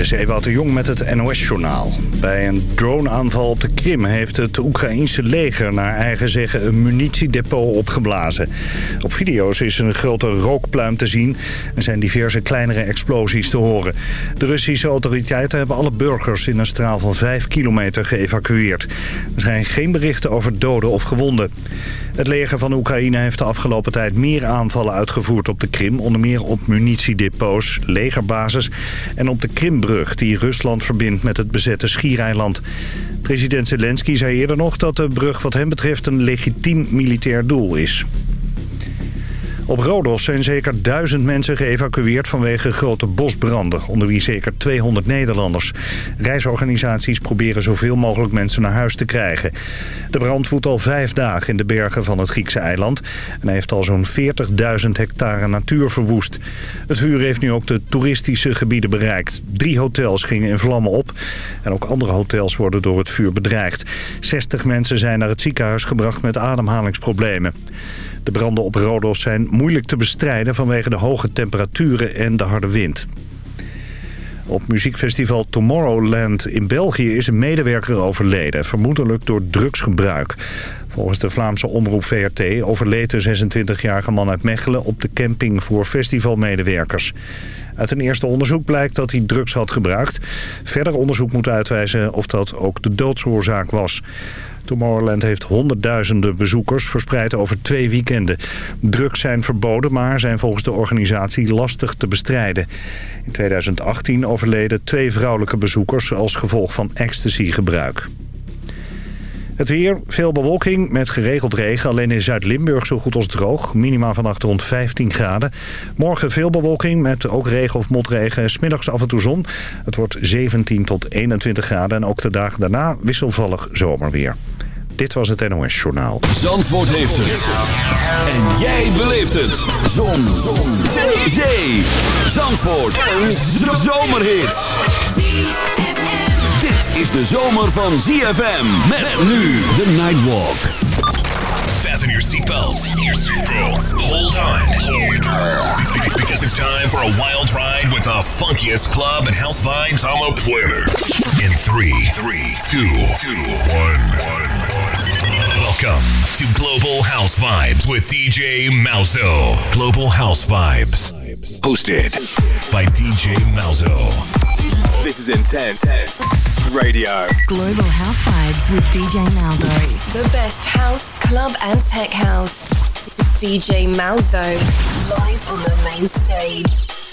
Dit is Ewout de Jong met het NOS-journaal. Bij een droneaanval op de Krim heeft het Oekraïense leger naar eigen zeggen een munitiedepot opgeblazen. Op video's is een grote rookpluim te zien en zijn diverse kleinere explosies te horen. De Russische autoriteiten hebben alle burgers in een straal van 5 kilometer geëvacueerd. Er zijn geen berichten over doden of gewonden. Het leger van Oekraïne heeft de afgelopen tijd meer aanvallen uitgevoerd op de Krim. Onder meer op munitiedepots, legerbases en op de Krimbrug die Rusland verbindt met het bezette Schiereiland. President Zelensky zei eerder nog dat de brug wat hem betreft een legitiem militair doel is. Op Rodos zijn zeker duizend mensen geëvacueerd vanwege grote bosbranden, onder wie zeker 200 Nederlanders. Reisorganisaties proberen zoveel mogelijk mensen naar huis te krijgen. De brand woedt al vijf dagen in de bergen van het Griekse eiland en heeft al zo'n 40.000 hectare natuur verwoest. Het vuur heeft nu ook de toeristische gebieden bereikt. Drie hotels gingen in vlammen op en ook andere hotels worden door het vuur bedreigd. 60 mensen zijn naar het ziekenhuis gebracht met ademhalingsproblemen. De branden op Rodos zijn moeilijk te bestrijden vanwege de hoge temperaturen en de harde wind. Op muziekfestival Tomorrowland in België is een medewerker overleden, vermoedelijk door drugsgebruik. Volgens de Vlaamse omroep VRT overleed de 26-jarige man uit Mechelen op de camping voor festivalmedewerkers. Uit een eerste onderzoek blijkt dat hij drugs had gebruikt. Verder onderzoek moet uitwijzen of dat ook de doodsoorzaak was. Tomorrowland heeft honderdduizenden bezoekers verspreid over twee weekenden. Drugs zijn verboden, maar zijn volgens de organisatie lastig te bestrijden. In 2018 overleden twee vrouwelijke bezoekers als gevolg van ecstasygebruik. Het weer, veel bewolking met geregeld regen. Alleen in Zuid-Limburg zo goed als droog. Minima vannacht rond 15 graden. Morgen veel bewolking met ook regen of motregen. Smiddags af en toe zon. Het wordt 17 tot 21 graden. En ook de dagen daarna wisselvallig zomerweer. Dit was het NOS Journaal. Zandvoort heeft het. En jij beleeft het. Zon. zon. Zee. Zee. Zandvoort. Een zomerhit is de zomer van ZFM. Met nu de Nightwalk. Fasten your seatbelts. Hold on. Because it's time for a wild ride with the funkiest club and house vibes on the planet. In 3, 3, 2, 2, 1, 1. Welcome to Global House Vibes with DJ Malzo. Global House Vibes. Hosted by DJ Malzo. This is Intense Radio. Global House Vibes with DJ Malzo. The best house, club, and tech house. DJ Malzo. Live on the main stage.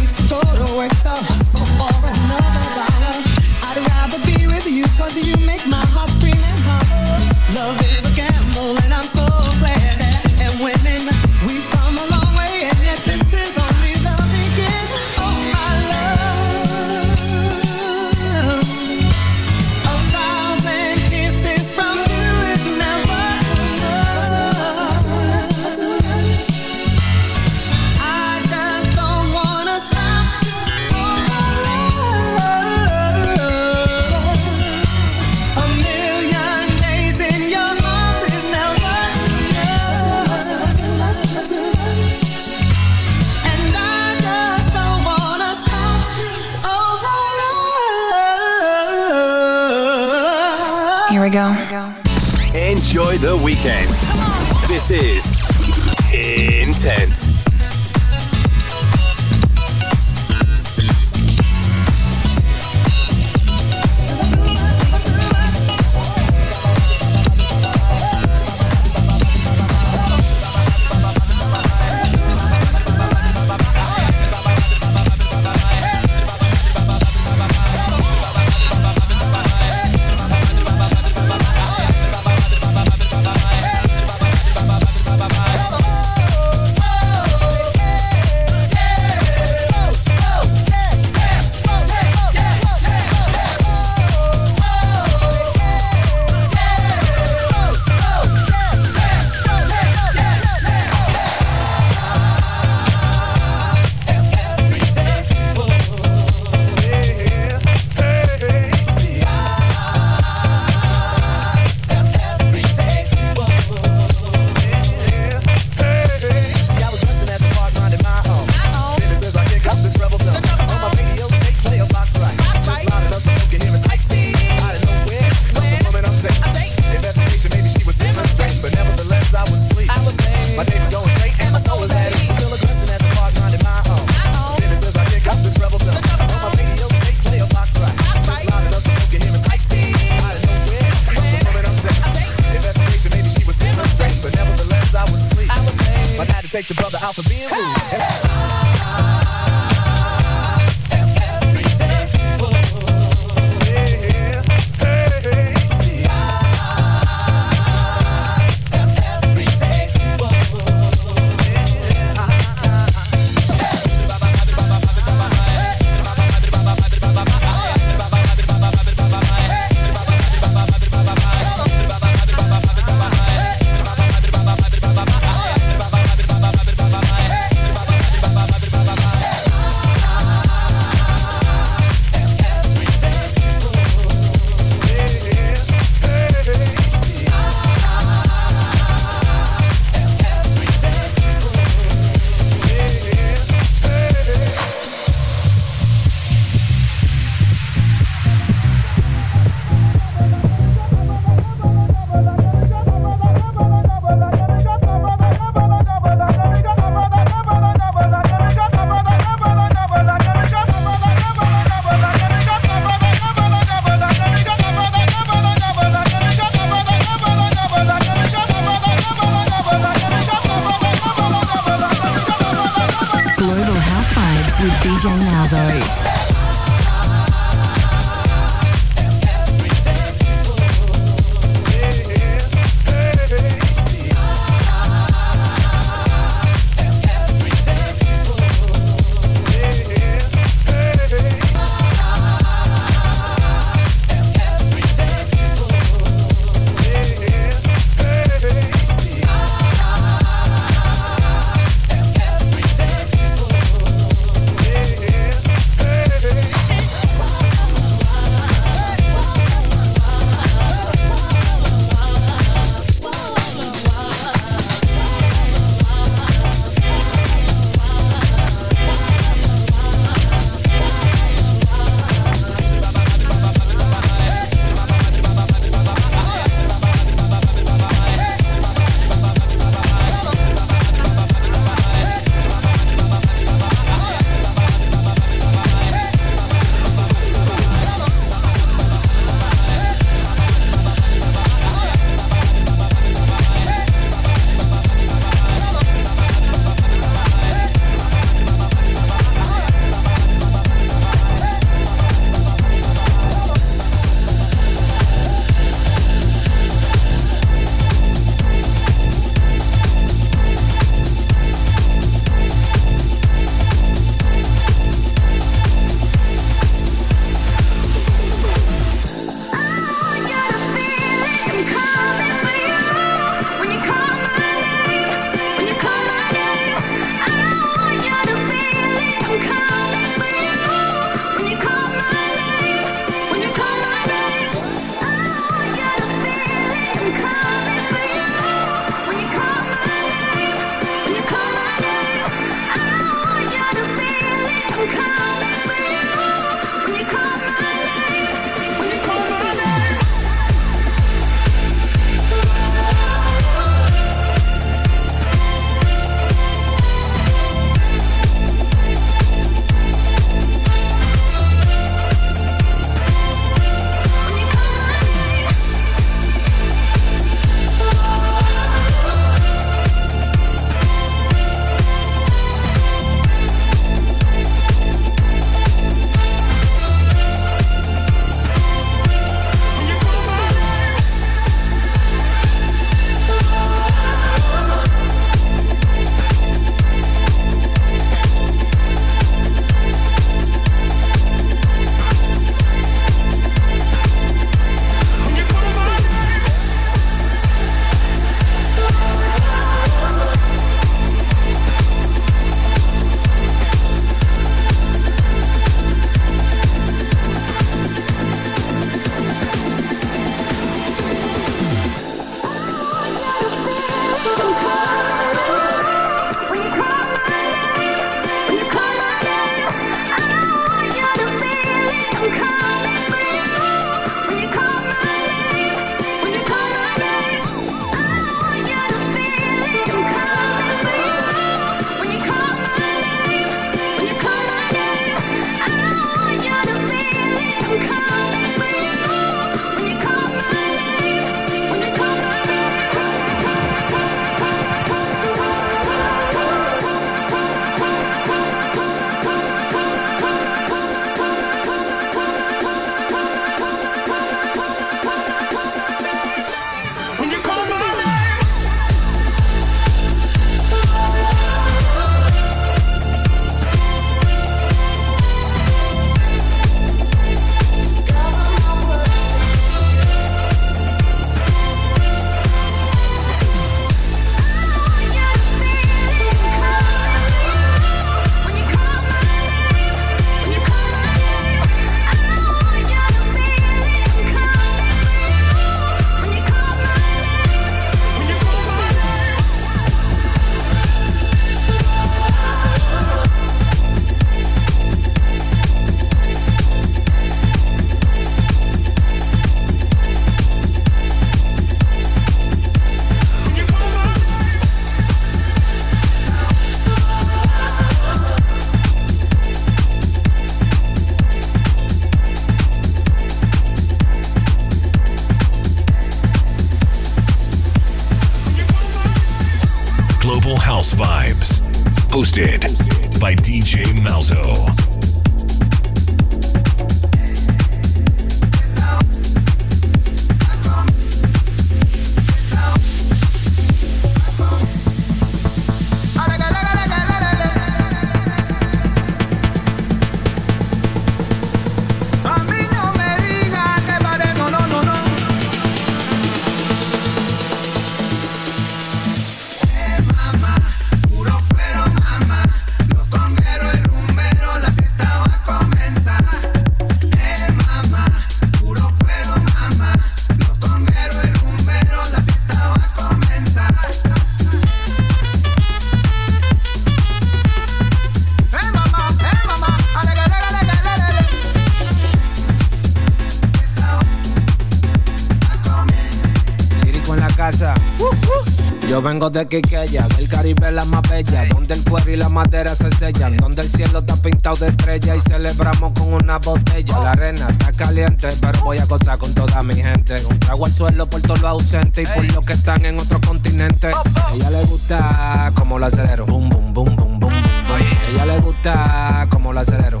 Vengo de Quiqueya, del Caribe la más bella, donde el cuero y la madera se sellan, donde el cielo está pintado de estrella y celebramos con una botella. La arena está caliente, pero voy a gozar con toda mi gente. Un trago al suelo por todos los ausentes y por los que están en otro continente. A ella le gusta como lo acelero, boom, boom, boom, boom, boom, boom. A ella le gusta como lo acelero,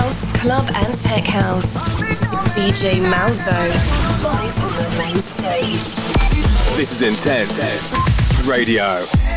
house, club, and tech house. DJ Malzo, live on the main stage. This is Intense Radio.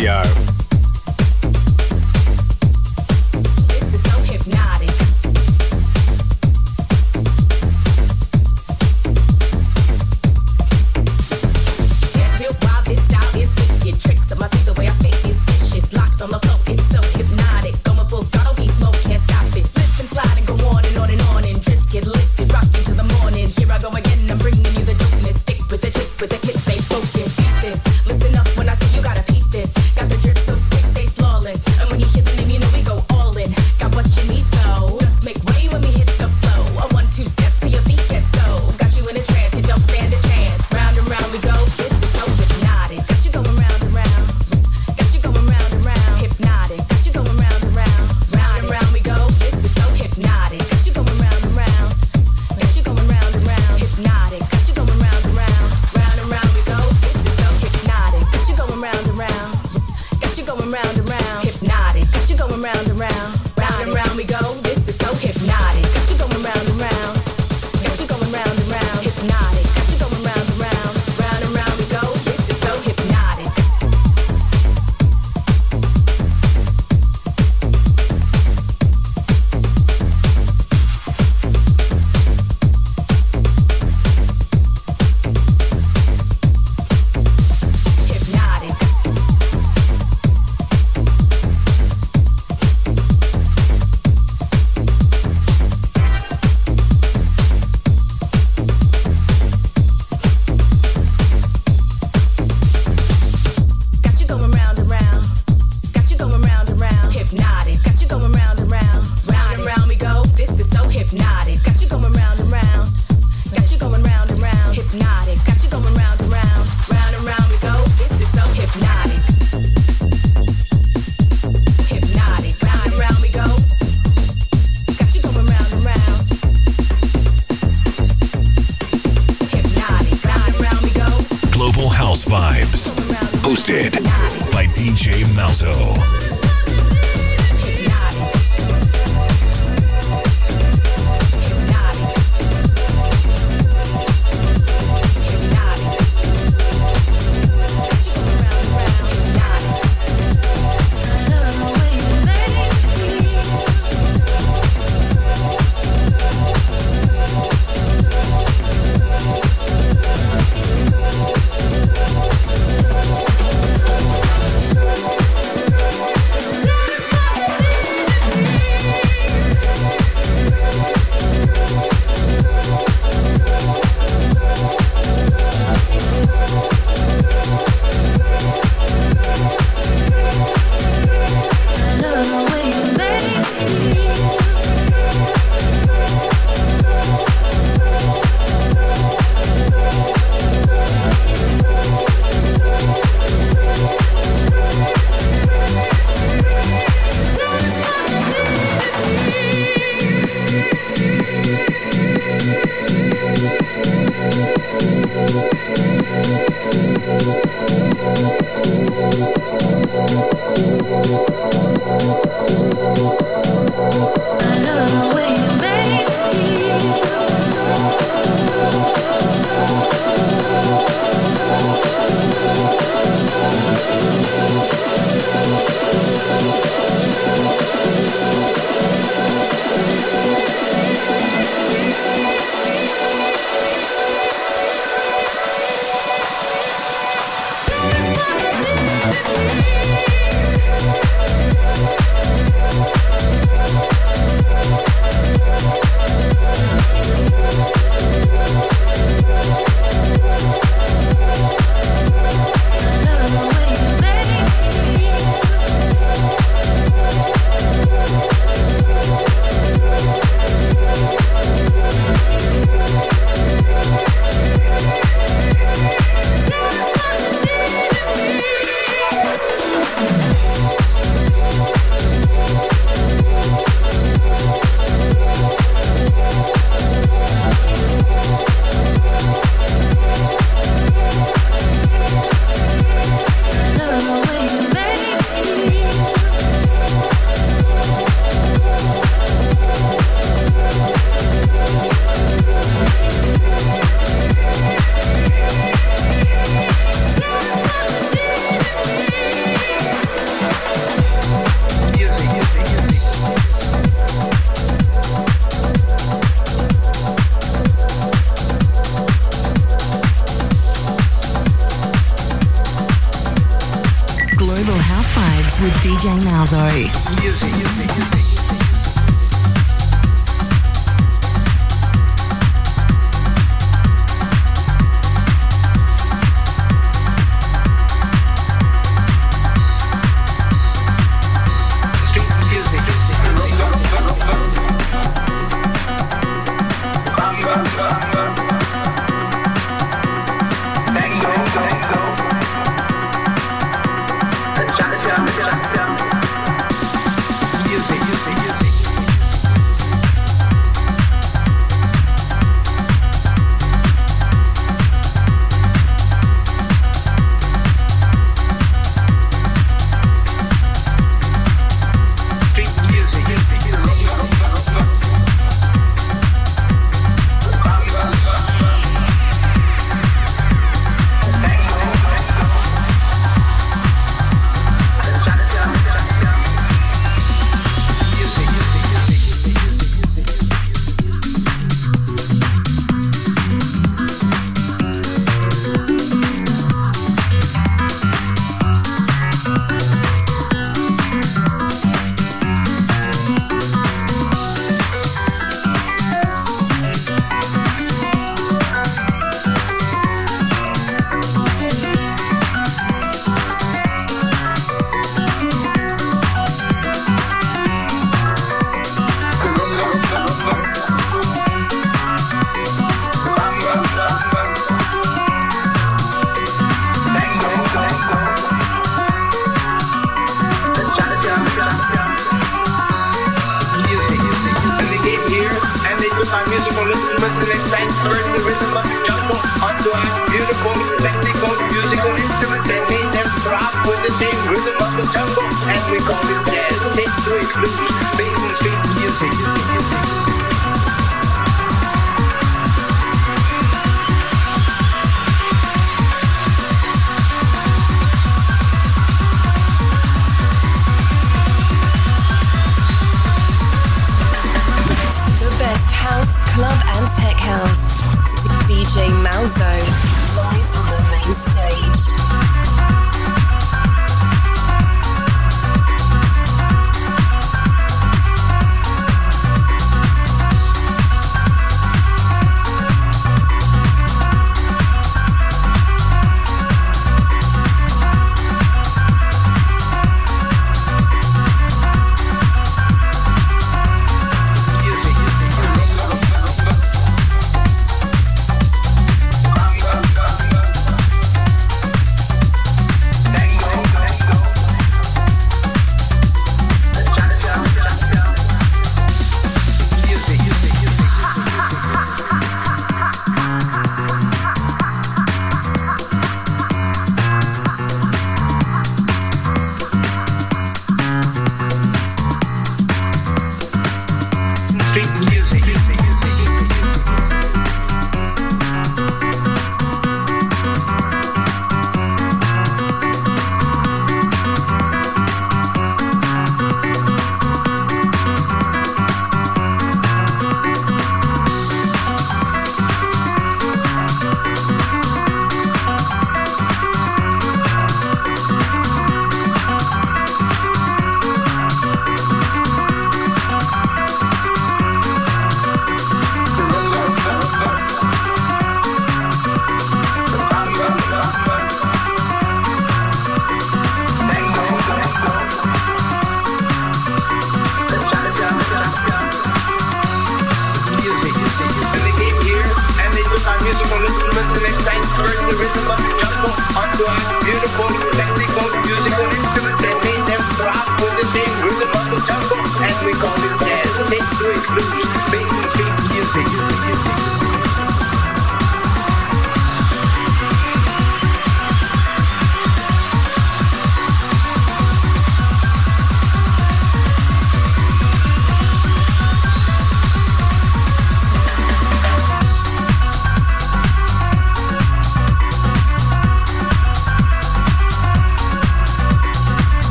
Radio. Thank you. Christmas.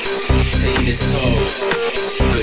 Sing this soul.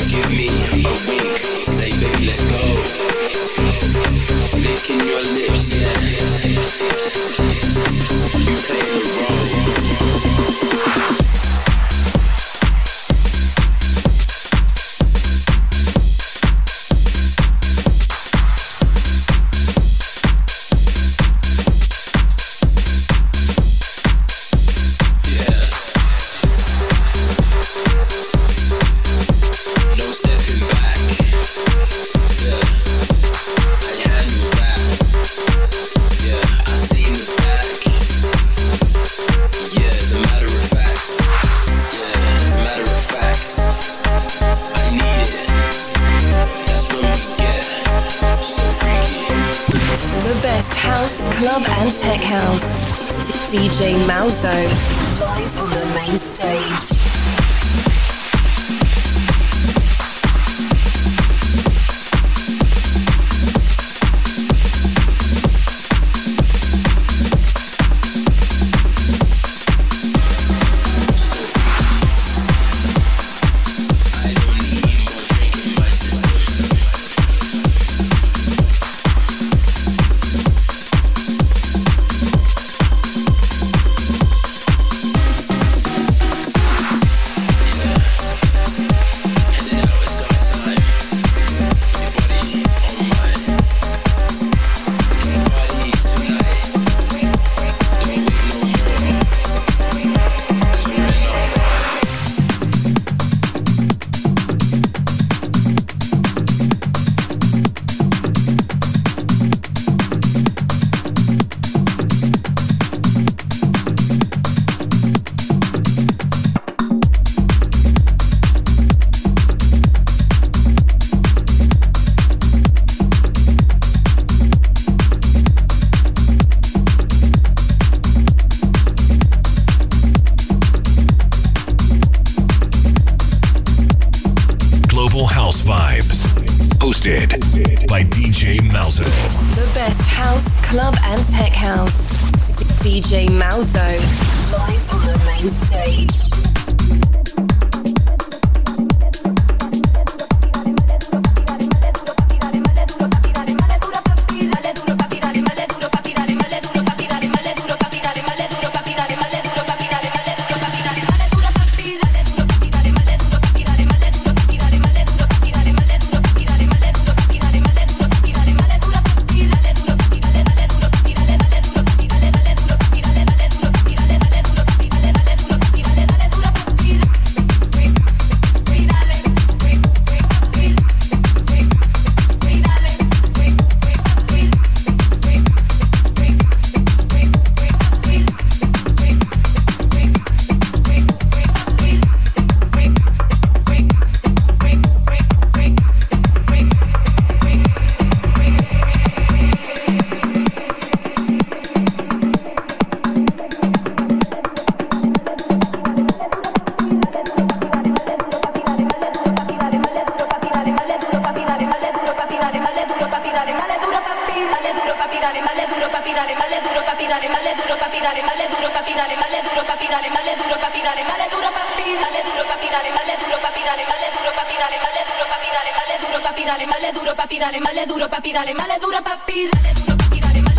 dale, dale duro papi, dale, dale duro papi, dale, dale duro papi, dale, dale duro papi, dale, dale duro papi, dale, dale duro papi, dale, dale duro papi, dale duro papi.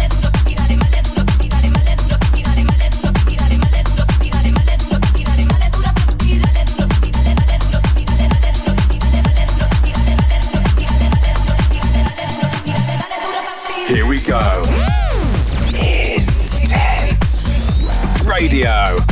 Here we go. Intense Radio.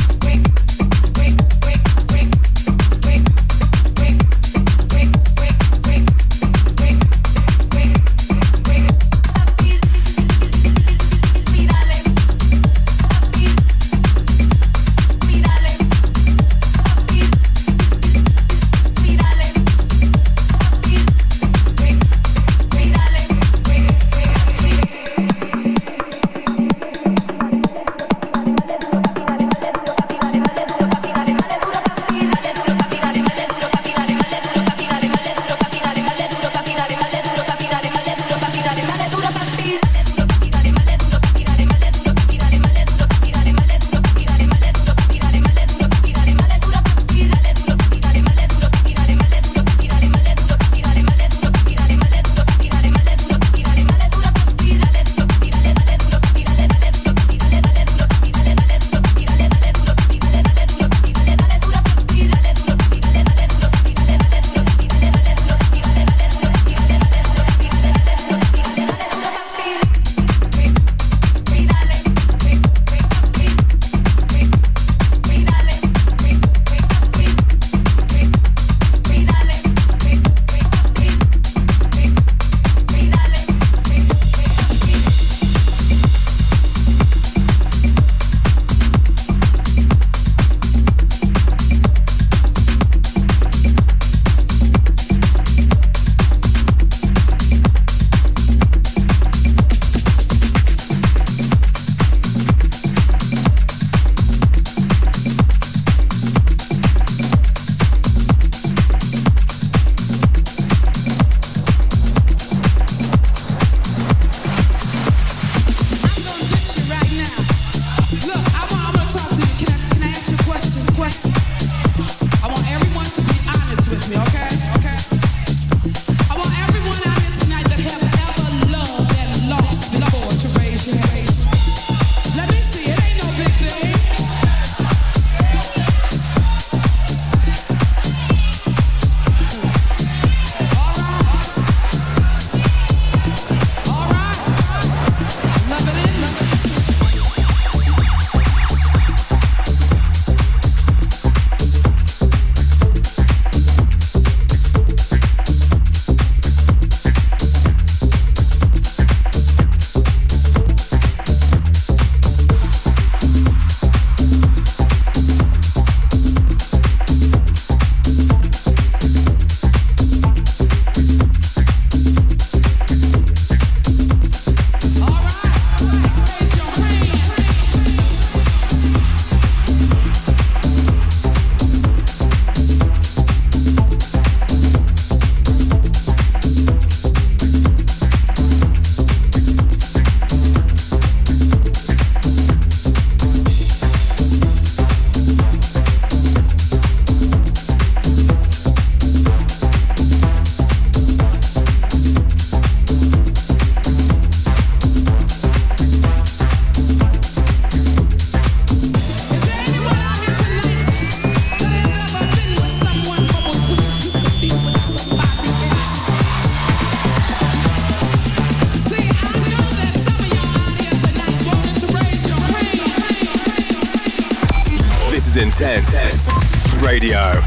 Radio.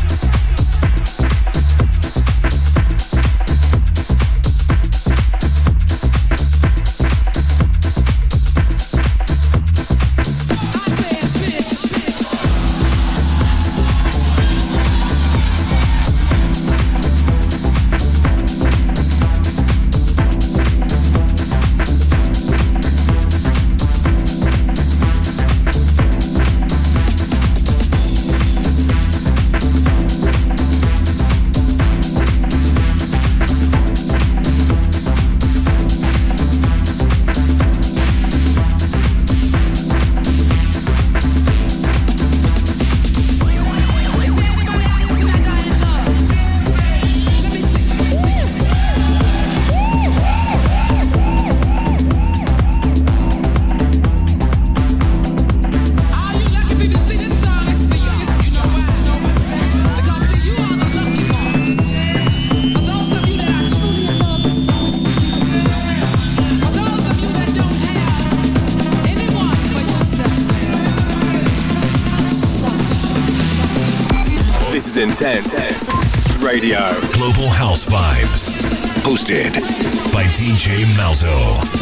Hosted by DJ Malzo.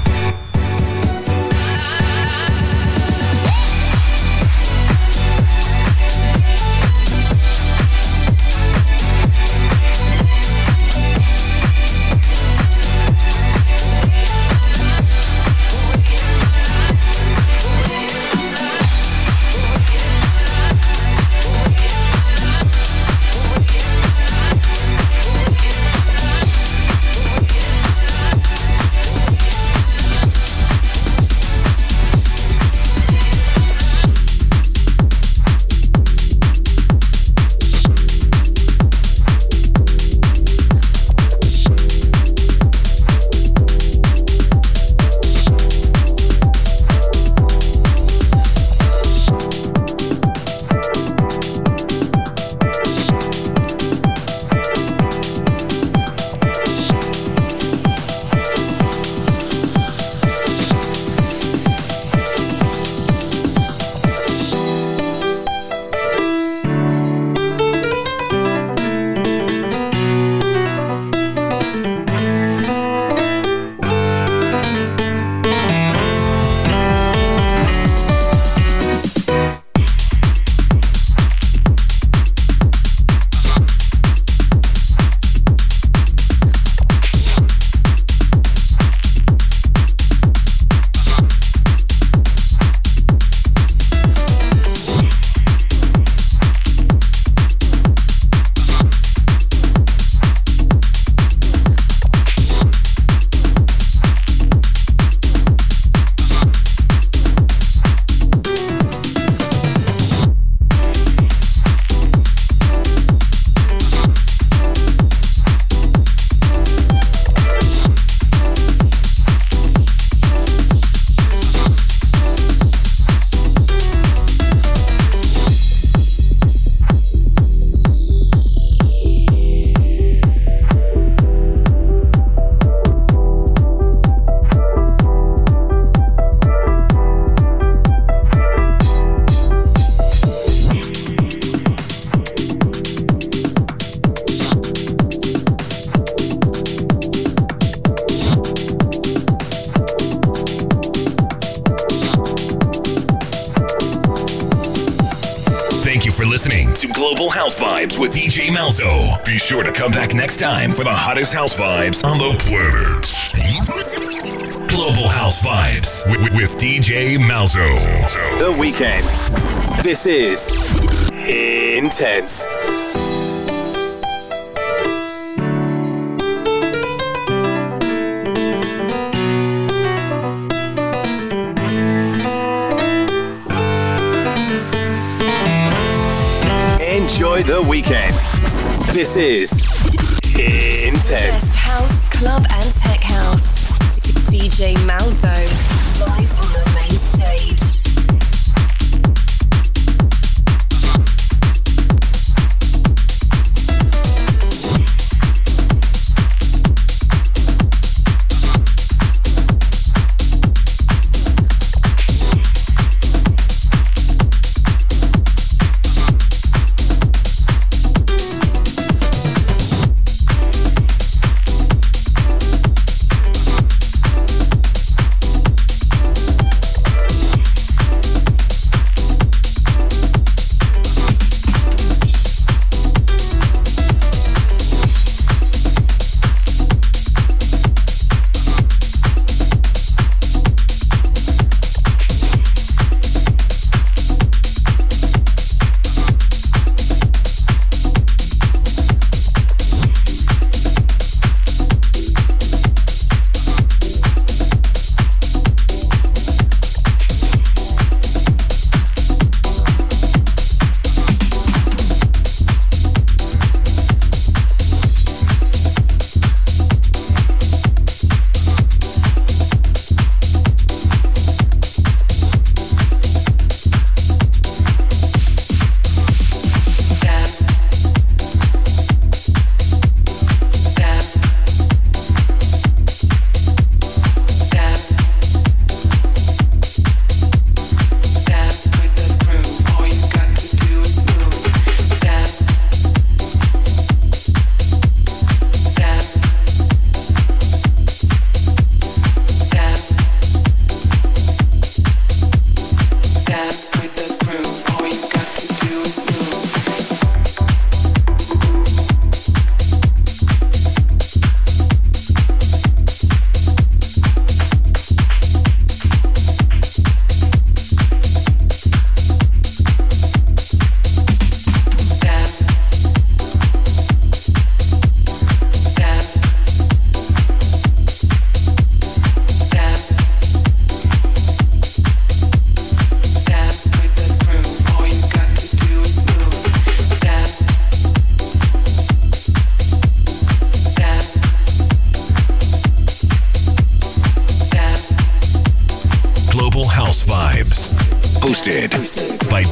Malzo. Be sure to come back next time for the hottest house vibes on the planet. Global House Vibes with, with DJ Malzo. The weekend. This is intense. Enjoy the weekend. This is Intense. Best house, club, and tech house. DJ Malzo. Live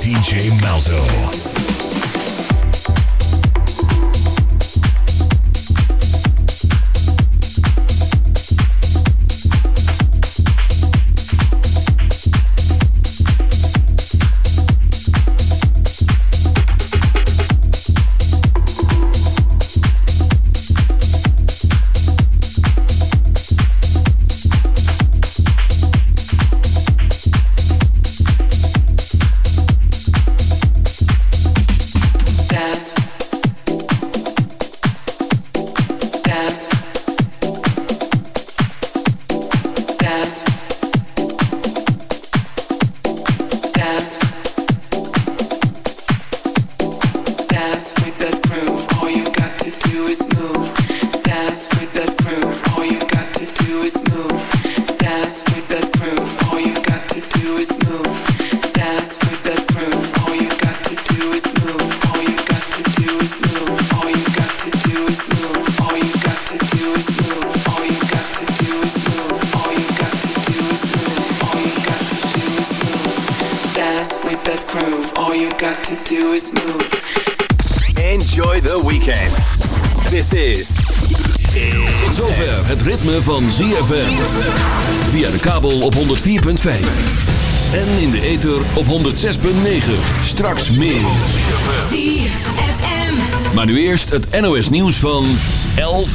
DJ Malzo. het NOS nieuws van 11